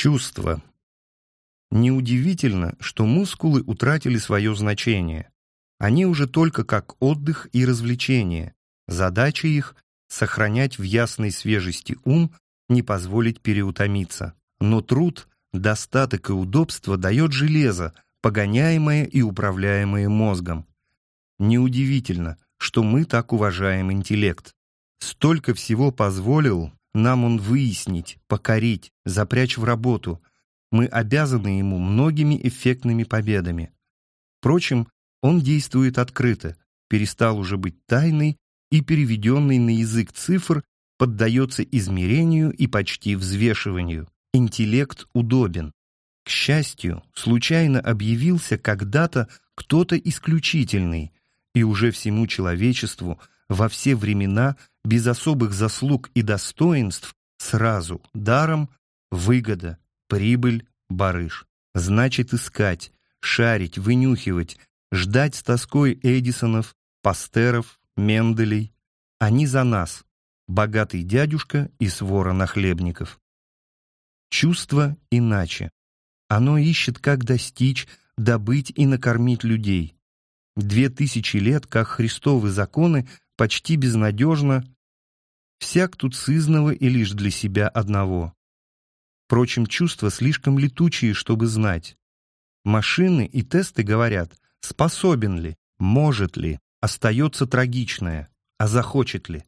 Чувства. Неудивительно, что мускулы утратили свое значение. Они уже только как отдых и развлечение. Задача их — сохранять в ясной свежести ум, не позволить переутомиться. Но труд, достаток и удобство дает железо, погоняемое и управляемое мозгом. Неудивительно, что мы так уважаем интеллект. Столько всего позволил нам он выяснить, покорить, запрячь в работу. Мы обязаны ему многими эффектными победами. Впрочем, он действует открыто, перестал уже быть тайной и переведенный на язык цифр поддается измерению и почти взвешиванию. Интеллект удобен. К счастью, случайно объявился когда-то кто-то исключительный, и уже всему человечеству во все времена без особых заслуг и достоинств сразу, даром, выгода, прибыль, барыш. Значит искать, шарить, вынюхивать, ждать с тоской Эдисонов, Пастеров, Менделей. Они за нас, богатый дядюшка и свора нахлебников. Чувство иначе. Оно ищет, как достичь, добыть и накормить людей. Две тысячи лет, как христовы законы, почти безнадежно, всяк тут сызного и лишь для себя одного. Впрочем, чувства слишком летучие, чтобы знать. Машины и тесты говорят, способен ли, может ли, остается трагичное, а захочет ли.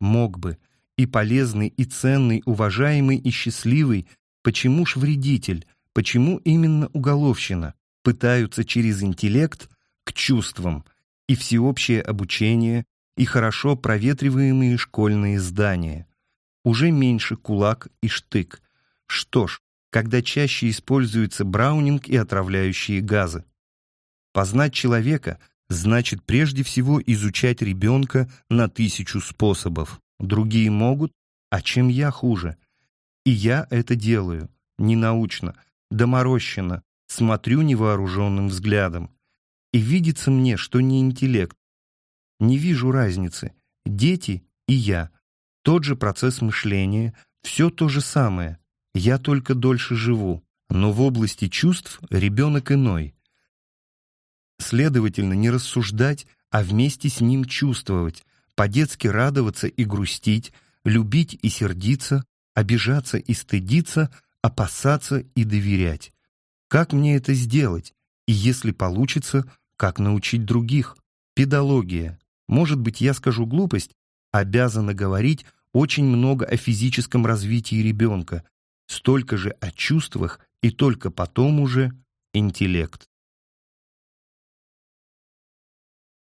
Мог бы, и полезный, и ценный, уважаемый и счастливый, почему ж вредитель, почему именно уголовщина, пытаются через интеллект к чувствам, и всеобщее обучение, и хорошо проветриваемые школьные здания. Уже меньше кулак и штык. Что ж, когда чаще используются браунинг и отравляющие газы. Познать человека значит прежде всего изучать ребенка на тысячу способов. Другие могут, а чем я хуже? И я это делаю, ненаучно, доморощенно, смотрю невооруженным взглядом. И видится мне, что не интеллект, не вижу разницы. Дети и я. Тот же процесс мышления, все то же самое. Я только дольше живу. Но в области чувств ребенок иной. Следовательно, не рассуждать, а вместе с ним чувствовать, по-детски радоваться и грустить, любить и сердиться, обижаться и стыдиться, опасаться и доверять. Как мне это сделать? И если получится, как научить других? Педология. Может быть, я скажу глупость, обязана говорить очень много о физическом развитии ребенка, столько же о чувствах и только потом уже интеллект.